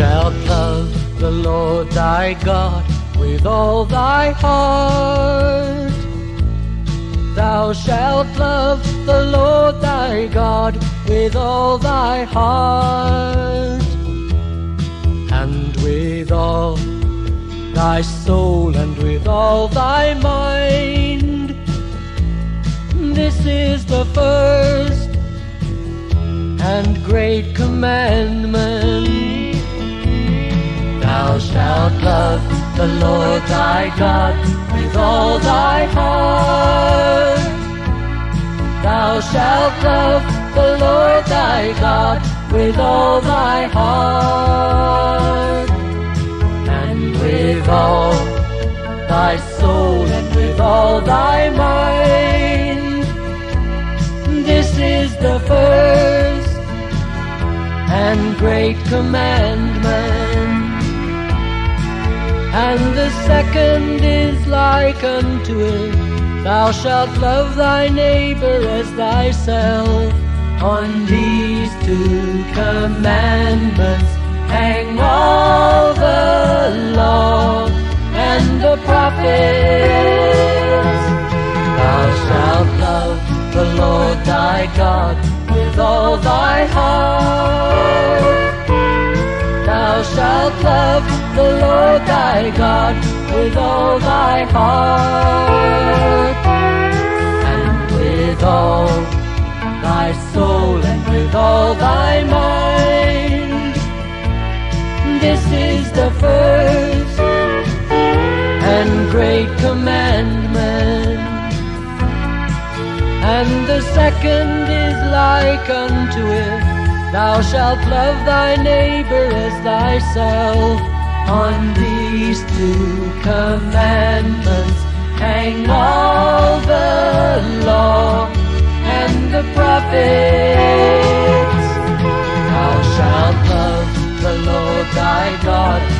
love die love tiger this is the first hand گرک man لوائے guy man this is the press back man me shy sing land لوگ love guy گا guy man this is then back man mend second is like سا points لگ pub راشا Pablo گا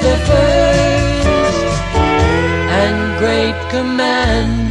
مین